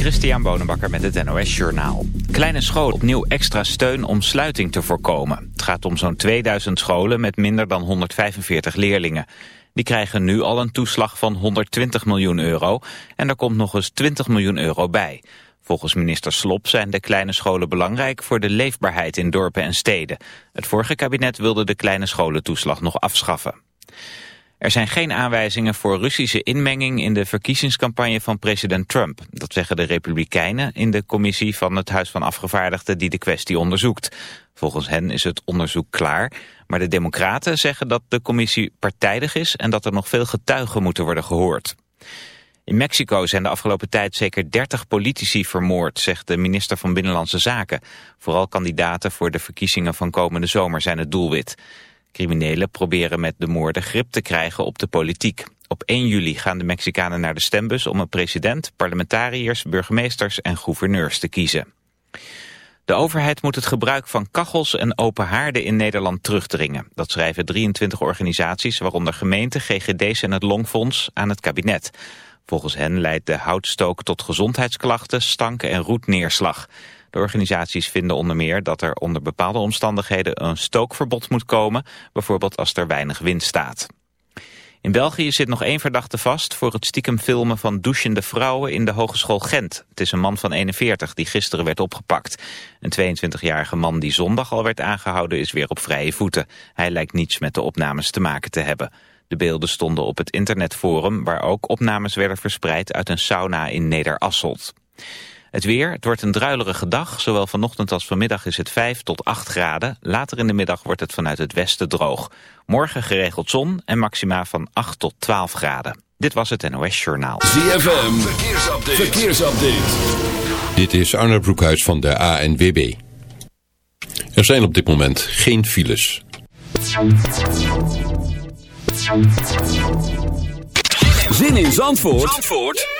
Christian Bonenbakker met het NOS Journaal. Kleine scholen opnieuw extra steun om sluiting te voorkomen. Het gaat om zo'n 2000 scholen met minder dan 145 leerlingen. Die krijgen nu al een toeslag van 120 miljoen euro en er komt nog eens 20 miljoen euro bij. Volgens minister Slop zijn de kleine scholen belangrijk voor de leefbaarheid in dorpen en steden. Het vorige kabinet wilde de kleine scholentoeslag nog afschaffen. Er zijn geen aanwijzingen voor Russische inmenging in de verkiezingscampagne van president Trump. Dat zeggen de Republikeinen in de commissie van het Huis van Afgevaardigden die de kwestie onderzoekt. Volgens hen is het onderzoek klaar, maar de Democraten zeggen dat de commissie partijdig is en dat er nog veel getuigen moeten worden gehoord. In Mexico zijn de afgelopen tijd zeker 30 politici vermoord, zegt de minister van Binnenlandse Zaken. Vooral kandidaten voor de verkiezingen van komende zomer zijn het doelwit. Criminelen proberen met de moorden grip te krijgen op de politiek. Op 1 juli gaan de Mexicanen naar de stembus om een president, parlementariërs, burgemeesters en gouverneurs te kiezen. De overheid moet het gebruik van kachels en open haarden in Nederland terugdringen. Dat schrijven 23 organisaties, waaronder gemeenten, GGD's en het Longfonds, aan het kabinet. Volgens hen leidt de houtstook tot gezondheidsklachten, stanken en roetneerslag. De organisaties vinden onder meer dat er onder bepaalde omstandigheden een stookverbod moet komen, bijvoorbeeld als er weinig wind staat. In België zit nog één verdachte vast voor het stiekem filmen van douchende vrouwen in de Hogeschool Gent. Het is een man van 41 die gisteren werd opgepakt. Een 22-jarige man die zondag al werd aangehouden is weer op vrije voeten. Hij lijkt niets met de opnames te maken te hebben. De beelden stonden op het internetforum waar ook opnames werden verspreid uit een sauna in Nederasselt. Het weer, het wordt een druilerige dag. Zowel vanochtend als vanmiddag is het 5 tot 8 graden. Later in de middag wordt het vanuit het westen droog. Morgen geregeld zon en maxima van 8 tot 12 graden. Dit was het NOS Journaal. ZFM, verkeersupdate. verkeersupdate. Dit is Arne Broekhuis van de ANWB. Er zijn op dit moment geen files. Zin in Zandvoort? Zandvoort?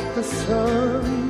like the sun.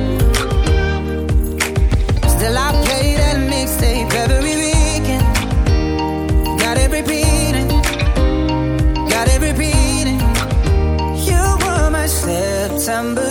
September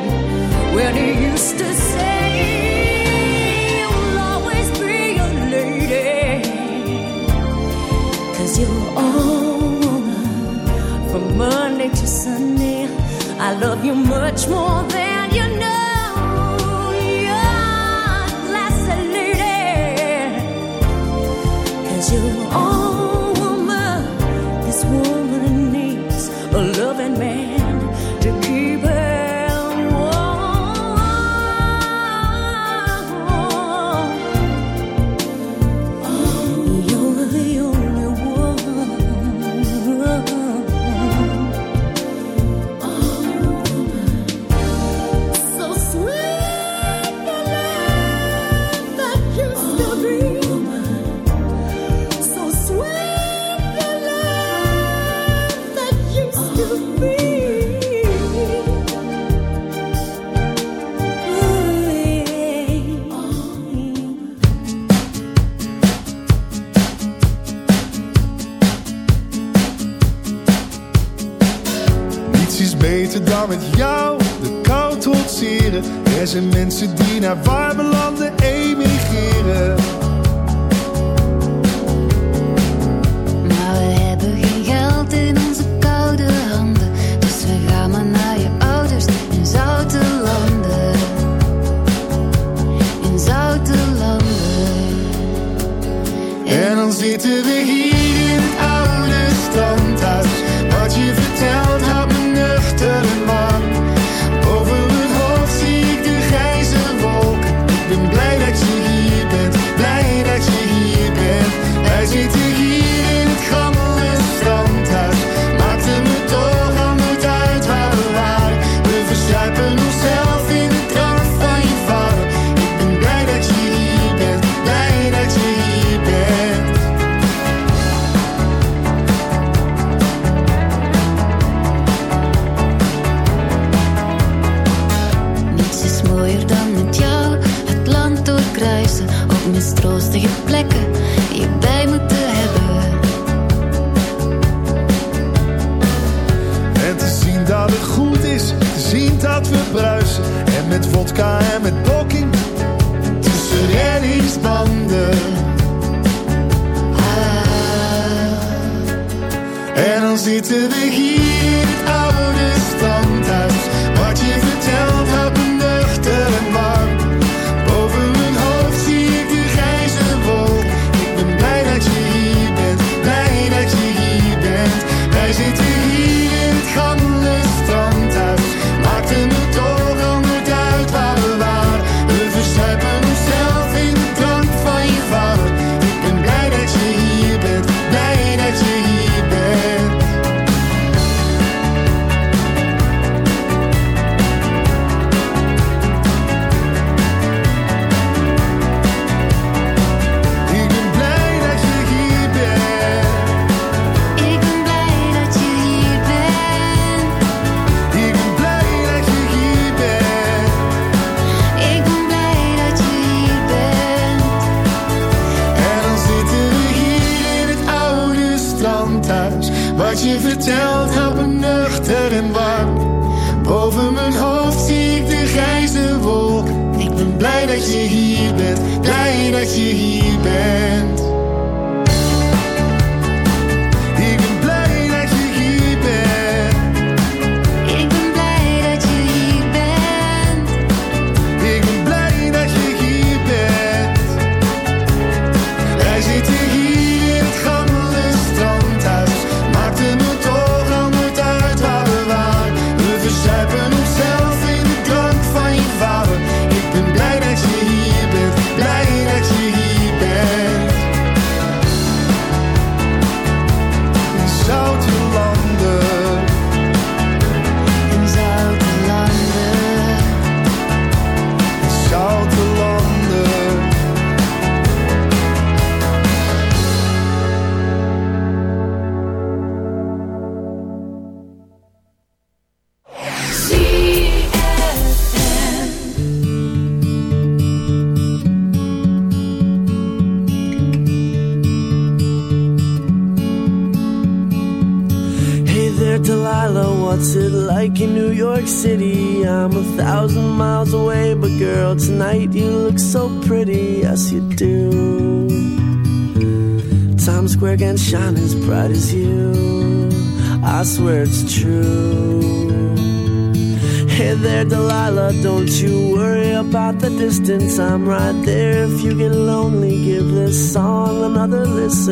when you used to say you'll always be a you woman from Monday to Sunday. I love you much more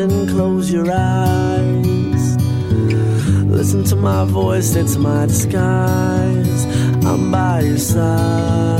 listen. Close your eyes. Listen to my voice, it's my disguise. I'm by your side.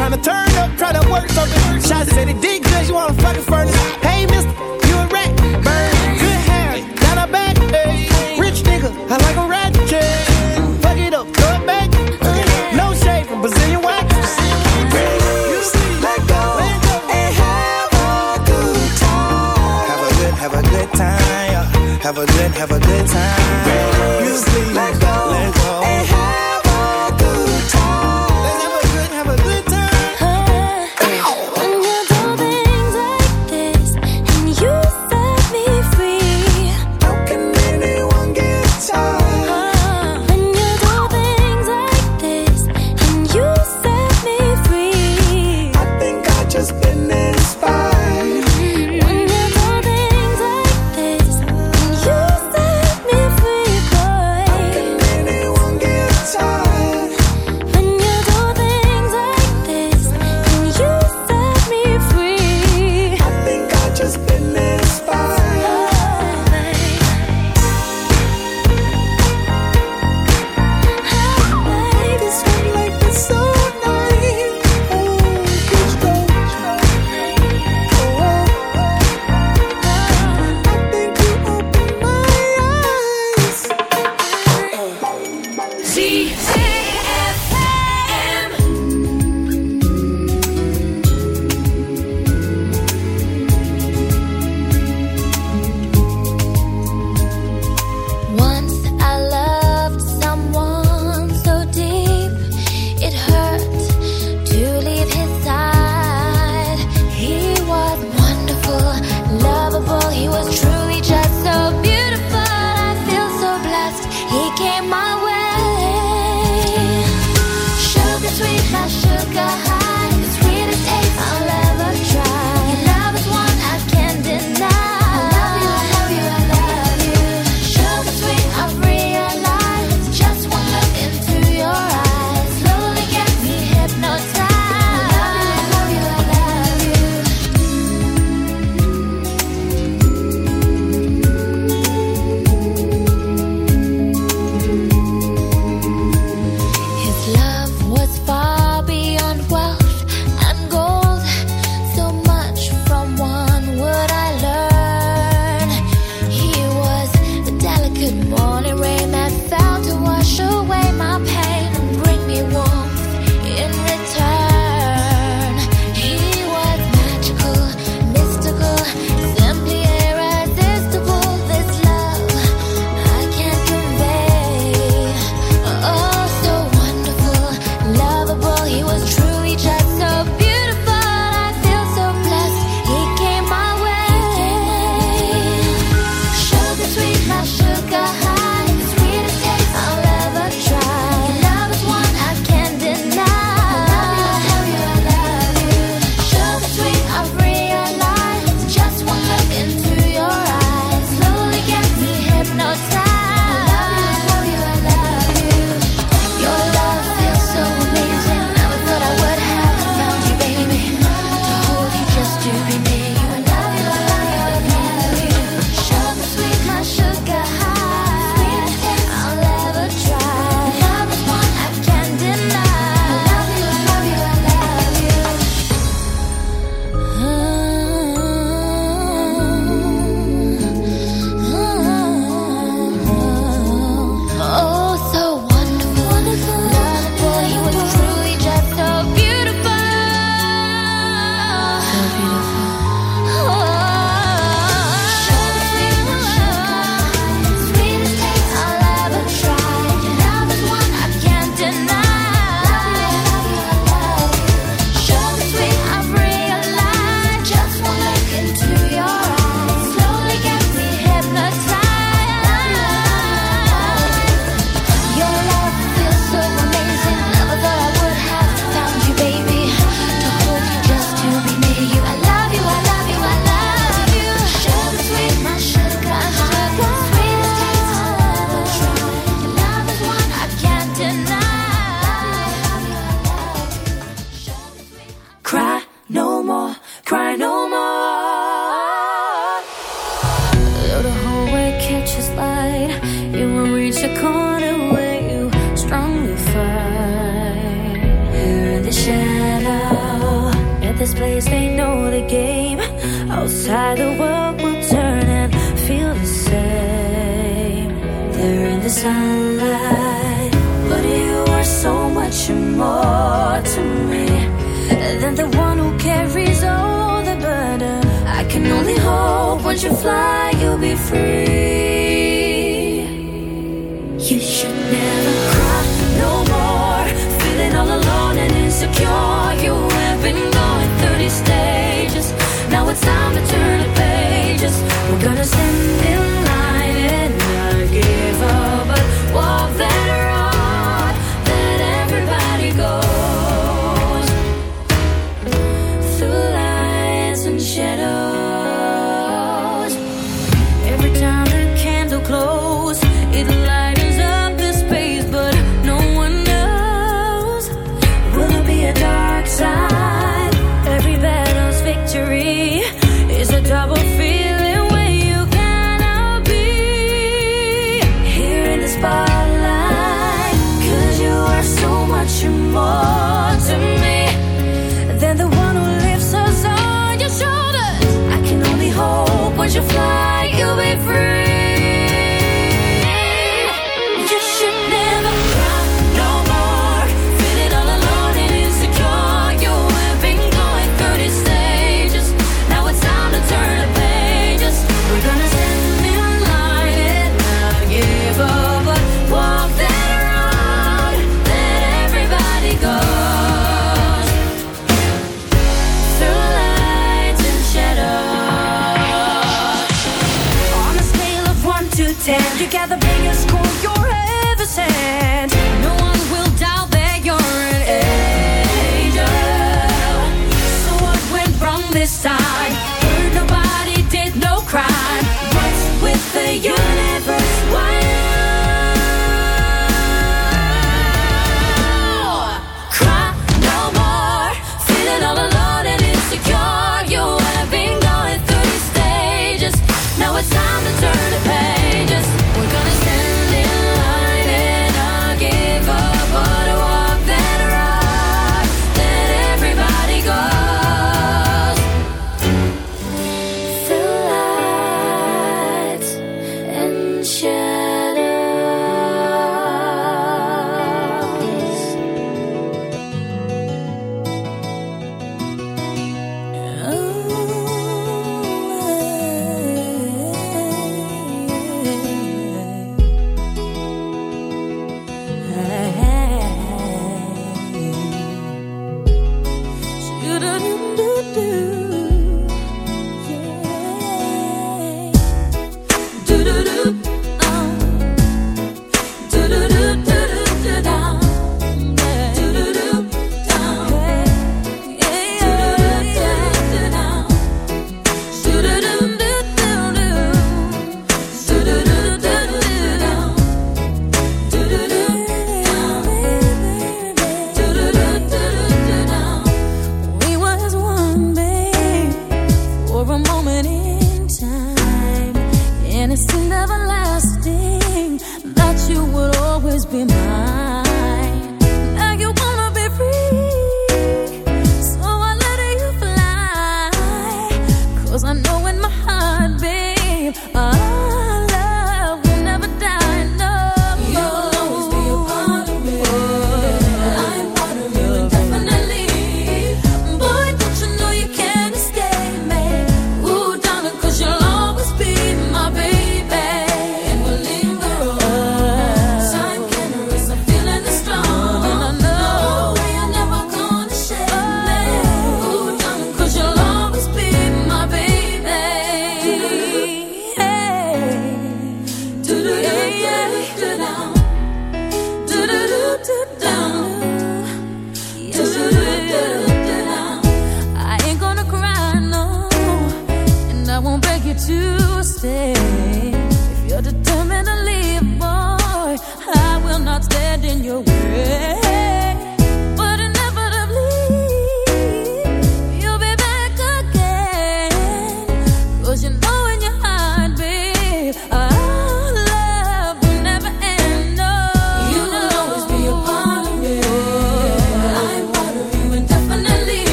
Trying to turn up, try to work something. Shots said it did good, you wanna fucking furnace. Hey, mister, you a rat. Burn, good hair, got a back. Hey. Rich nigga, I like a rat. Fuck it up, throw it back. No shade from Brazilian wax. You see, let go and have a good time. Have a good, have a good time. Have a good, have a good time. Let go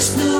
There's no